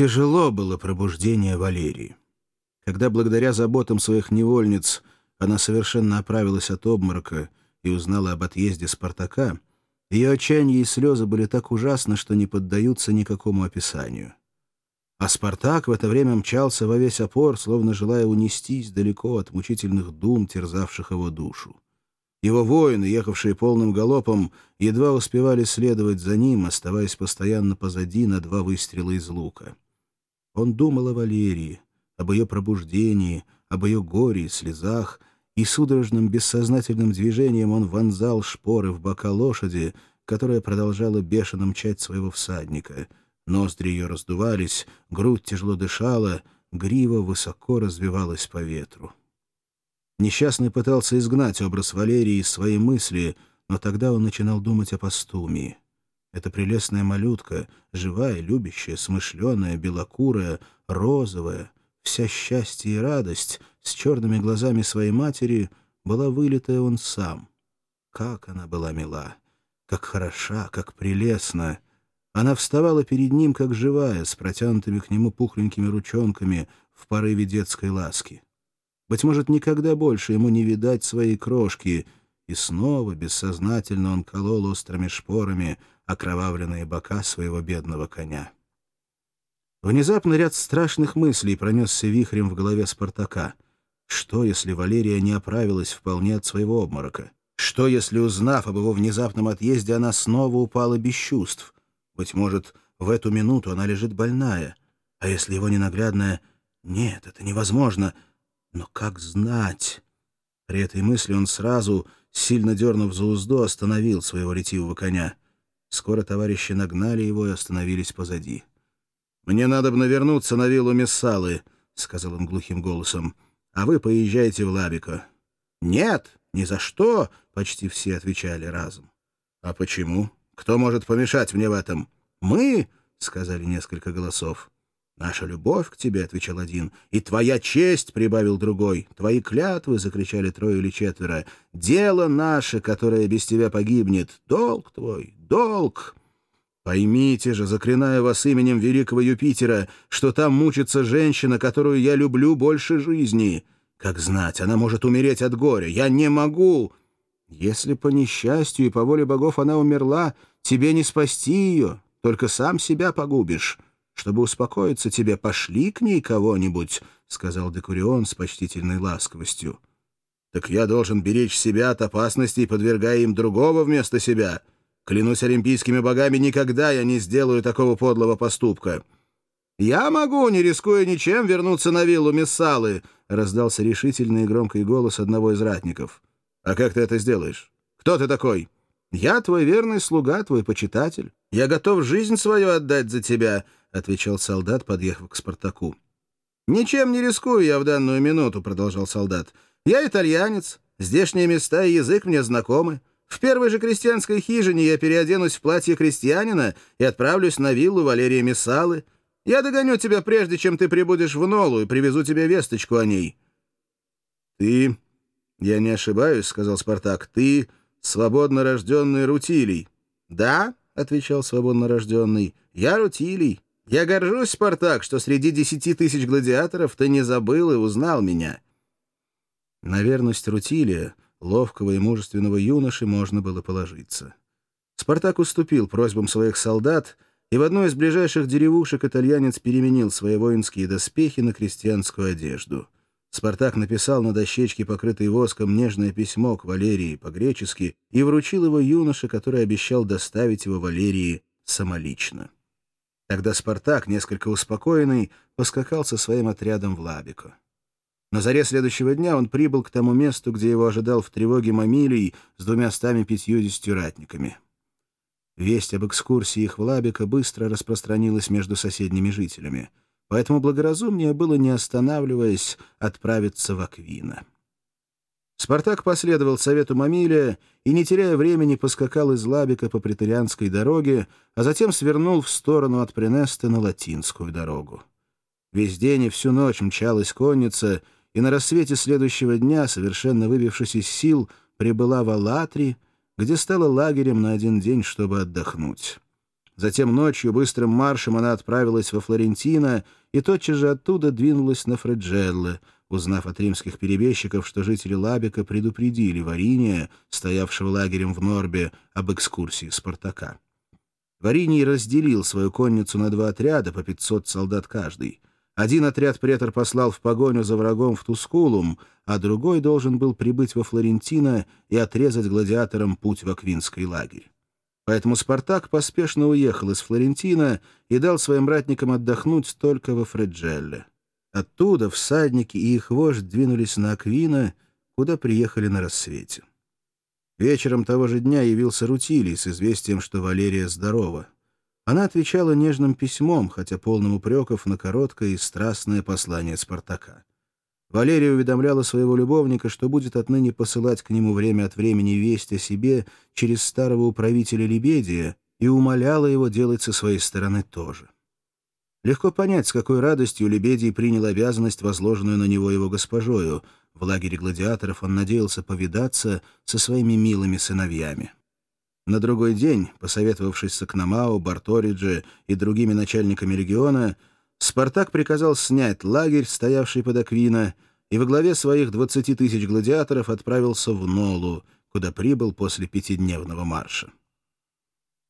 Тяжело было пробуждение Валерии. Когда благодаря заботам своих невольниц она совершенно оправилась от обморока и узнала об отъезде Спартака, ее отчаяние и слезы были так ужасны, что не поддаются никакому описанию. А Спартак в это время мчался во весь опор, словно желая унестись далеко от мучительных дум, терзавших его душу. Его воины, ехавшие полным галопом, едва успевали следовать за ним, оставаясь постоянно позади на два выстрела из лука. Он думал о Валерии, об ее пробуждении, об ее горе и слезах, и судорожным бессознательным движением он вонзал шпоры в бока лошади, которая продолжала бешено мчать своего всадника — Ноздри ее раздувались, грудь тяжело дышала, грива высоко развивалась по ветру. Несчастный пытался изгнать образ Валерии из своей мысли, но тогда он начинал думать о постумии. Эта прелестная малютка, живая, любящая, смышленая, белокурая, розовая, вся счастье и радость, с черными глазами своей матери, была вылитая он сам. Как она была мила, как хороша, как прелестна! Она вставала перед ним, как живая, с протянутыми к нему пухленькими ручонками в порыве детской ласки. Быть может, никогда больше ему не видать своей крошки, и снова бессознательно он колол острыми шпорами окровавленные бока своего бедного коня. Внезапно ряд страшных мыслей пронесся вихрем в голове Спартака. Что, если Валерия не оправилась вполне от своего обморока? Что, если, узнав об его внезапном отъезде, она снова упала без чувств? Быть может, в эту минуту она лежит больная. А если его ненаглядная... Нет, это невозможно. Но как знать? При этой мысли он сразу, сильно дернув за узду, остановил своего ретивого коня. Скоро товарищи нагнали его и остановились позади. «Мне надо бы навернуться на виллу Мессалы», — сказал он глухим голосом. «А вы поезжайте в Лабико». «Нет, ни за что», — почти все отвечали разом. «А почему?» Кто может помешать мне в этом? Мы, — сказали несколько голосов. «Наша любовь к тебе», — отвечал один. «И твоя честь», — прибавил другой. «Твои клятвы», — закричали трое или четверо. «Дело наше, которое без тебя погибнет. Долг твой, долг». Поймите же, заклиная вас именем великого Юпитера, что там мучится женщина, которую я люблю больше жизни. Как знать, она может умереть от горя. Я не могу. Если по несчастью и по воле богов она умерла, тебе не спасти ее, только сам себя погубишь. Чтобы успокоиться тебе, пошли к ней кого-нибудь, — сказал Декурион с почтительной ласковостью. — Так я должен беречь себя от опасностей, подвергая им другого вместо себя. Клянусь олимпийскими богами, никогда я не сделаю такого подлого поступка. — Я могу, не рискуя ничем, вернуться на виллу Мессалы, — раздался решительный и громкий голос одного из ратников. — а как ты это сделаешь? Кто ты такой? Я твой верный слуга, твой почитатель. Я готов жизнь свою отдать за тебя, — отвечал солдат, подъехав к Спартаку. «Ничем не рискую я в данную минуту», — продолжал солдат. «Я итальянец, здешние места и язык мне знакомы. В первой же крестьянской хижине я переоденусь в платье крестьянина и отправлюсь на виллу Валерия Мессалы. Я догоню тебя прежде, чем ты прибудешь в Нолу, и привезу тебе весточку о ней». «Ты «Я не ошибаюсь», — сказал Спартак, — «ты свободно рожденный Рутилий». «Да», — отвечал свободно рожденный, — «я Рутилий. Я горжусь, Спартак, что среди десяти тысяч гладиаторов ты не забыл и узнал меня». На верность Рутилия, ловкого и мужественного юноши, можно было положиться. Спартак уступил просьбам своих солдат, и в одной из ближайших деревушек итальянец переменил свои воинские доспехи на крестьянскую одежду — Спартак написал на дощечке, покрытой воском, нежное письмо к Валерии по-гречески и вручил его юноше, который обещал доставить его Валерии самолично. Тогда Спартак, несколько успокоенный, поскакал со своим отрядом в Лабико. На заре следующего дня он прибыл к тому месту, где его ожидал в тревоге Мамилий с двумя стами пятьюдесятью ратниками. Весть об экскурсии их в Лабико быстро распространилась между соседними жителями — поэтому благоразумнее было, не останавливаясь, отправиться в Аквина. Спартак последовал совету Мамилия и, не теряя времени, поскакал из Лабика по претерианской дороге, а затем свернул в сторону от Пренеста на Латинскую дорогу. Весь день и всю ночь мчалась конница, и на рассвете следующего дня, совершенно выбившись из сил, прибыла в Алатри, где стала лагерем на один день, чтобы отдохнуть. Затем ночью быстрым маршем она отправилась во Флорентино и тотчас же оттуда двинулась на Фреджелле, узнав от римских перебежчиков, что жители Лабика предупредили Вариния, стоявшего лагерем в Норбе, об экскурсии Спартака. Вариний разделил свою конницу на два отряда, по 500 солдат каждый. Один отряд претор послал в погоню за врагом в Тускулум, а другой должен был прибыть во Флорентино и отрезать гладиаторам путь в Аквинский лагерь. Поэтому Спартак поспешно уехал из Флорентина и дал своим ратникам отдохнуть только во Фреджелле. Оттуда всадники и их вождь двинулись на Аквина, куда приехали на рассвете. Вечером того же дня явился Рутилий с известием, что Валерия здорова. Она отвечала нежным письмом, хотя полным упреков на короткое и страстное послание Спартака. Валерия уведомляла своего любовника, что будет отныне посылать к нему время от времени весть о себе через старого управителя Лебедия, и умоляла его делать со своей стороны тоже. Легко понять, с какой радостью Лебедий принял обязанность, возложенную на него его госпожою — в лагере гладиаторов он надеялся повидаться со своими милыми сыновьями. На другой день, посоветовавшись с Акномао, Барториджи и другими начальниками региона, Спартак приказал снять лагерь, стоявший под Аквина, и во главе своих 20 тысяч гладиаторов отправился в Нолу, куда прибыл после пятидневного марша.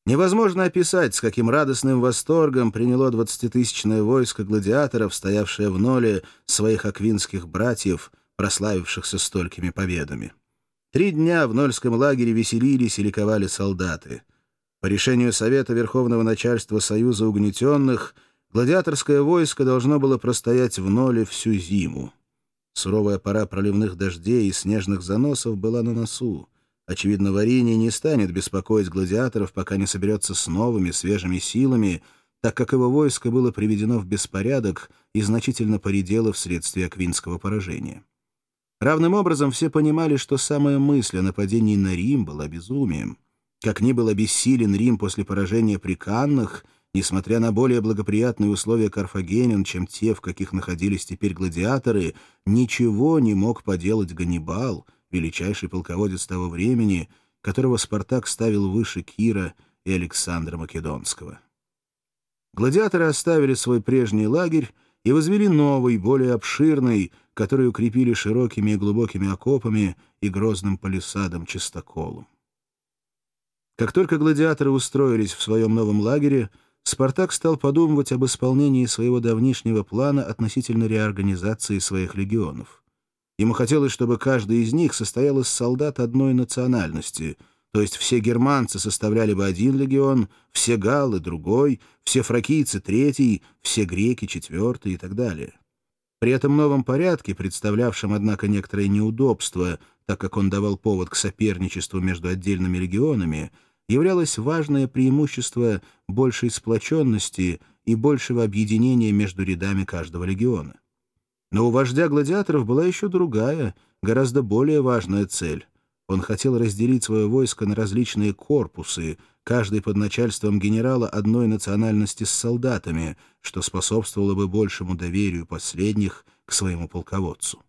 Невозможно описать, с каким радостным восторгом приняло двадцатитысячное войско гладиаторов, стоявшее в Ноле, своих аквинских братьев — прославившихся столькими победами. Три дня в Нольском лагере веселились и ликовали солдаты. По решению Совета Верховного начальства Союза угнетенных, гладиаторское войско должно было простоять в Ноле всю зиму. Суровая пора проливных дождей и снежных заносов была на носу. Очевидно, Варини не станет беспокоить гладиаторов, пока не соберется с новыми, свежими силами, так как его войско было приведено в беспорядок и значительно поредело вследствие Аквинского поражения. Равным образом все понимали, что самая мысль о нападении на Рим была безумием. Как ни был обессилен Рим после поражения при Каннах, несмотря на более благоприятные условия карфагенян, чем те, в каких находились теперь гладиаторы, ничего не мог поделать Ганнибал, величайший полководец того времени, которого Спартак ставил выше Кира и Александра Македонского. Гладиаторы оставили свой прежний лагерь и возвели новый, более обширный, который укрепили широкими и глубокими окопами и грозным палисадом чистоколом. Как только гладиаторы устроились в своем новом лагере, Спартак стал подумывать об исполнении своего давнишнего плана относительно реорганизации своих легионов. Ему хотелось, чтобы каждый из них состоял из солдат одной национальности — то есть все германцы составляли бы один легион, все галлы — другой, все фракийцы — третий, все греки — четвертый и так далее. При этом новом порядке, представлявшем, однако, некоторые неудобства, так как он давал повод к соперничеству между отдельными регионами, являлось важное преимущество большей сплоченности и большего объединения между рядами каждого легиона. Но у вождя гладиаторов была еще другая, гораздо более важная цель он хотел разделить свое войско на различные корпусы, каждый под начальством генерала одной национальности с солдатами, что способствовало бы большему доверию последних к своему полководцу.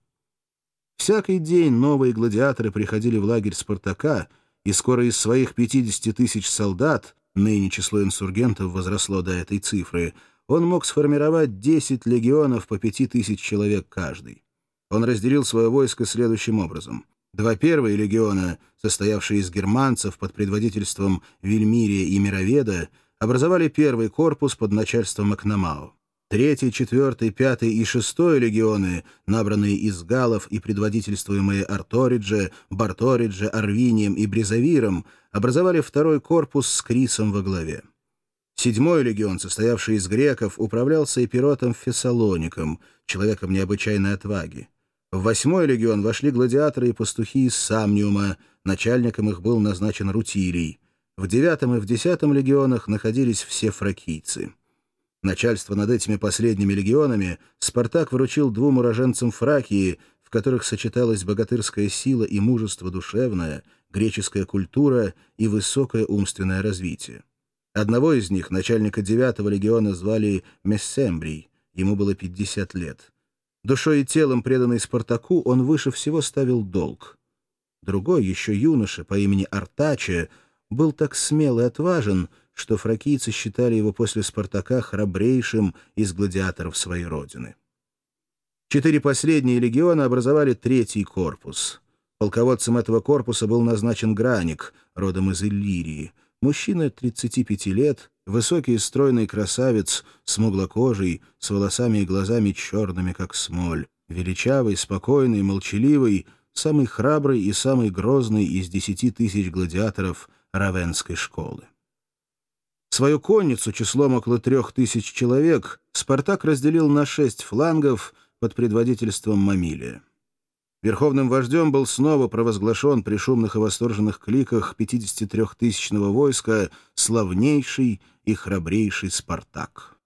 Всякий день новые гладиаторы приходили в лагерь Спартака, и скоро из своих 50 тысяч солдат, ныне число инсургентов возросло до этой цифры, он мог сформировать 10 легионов по 5 тысяч человек каждый. Он разделил свое войско следующим образом. Два первые легиона, состоявшие из германцев под предводительством Вельмирия и Мироведа, образовали первый корпус под начальством Акномао. Третий, четвертый, пятый и шестой легионы, набранные из галов и предводительствуемые Арторидже, Барторидже, Арвинием и Брезавиром, образовали второй корпус с Крисом во главе. Седьмой легион, состоявший из греков, управлялся эпиротом Фессалоником, человеком необычайной отваги. В восьмой легион вошли гладиаторы и пастухи из Самниума, начальником их был назначен Рутилий. В девятом и в десятом легионах находились все фракийцы. Начальство над этими последними легионами Спартак вручил двум уроженцам Фракии, в которых сочеталась богатырская сила и мужество душевное, греческая культура и высокое умственное развитие. Одного из них, начальника девятого легиона, звали Мессембрий, ему было 50 лет. Душой и телом преданный Спартаку, он выше всего ставил долг. Другой, еще юноша, по имени Артаче, был так смел и отважен, что фракийцы считали его после «Спартака» храбрейшим из гладиаторов своей родины. Четыре последние легиона образовали третий корпус. Полководцем этого корпуса был назначен Граник, родом из Иллирии, мужчина 35 лет, высокий и стройный красавец, смуглокожий, с волосами и глазами черными, как смоль, величавый, спокойный, молчаливый, самый храбрый и самый грозный из десяти тысяч гладиаторов Равенской школы. Свою конницу числом около трех тысяч человек Спартак разделил на шесть флангов под предводительством Мамилия. Верховным вождем был снова провозглашен при шумных и восторженных кликах 53-тысячного войска славнейший и храбрейший Спартак.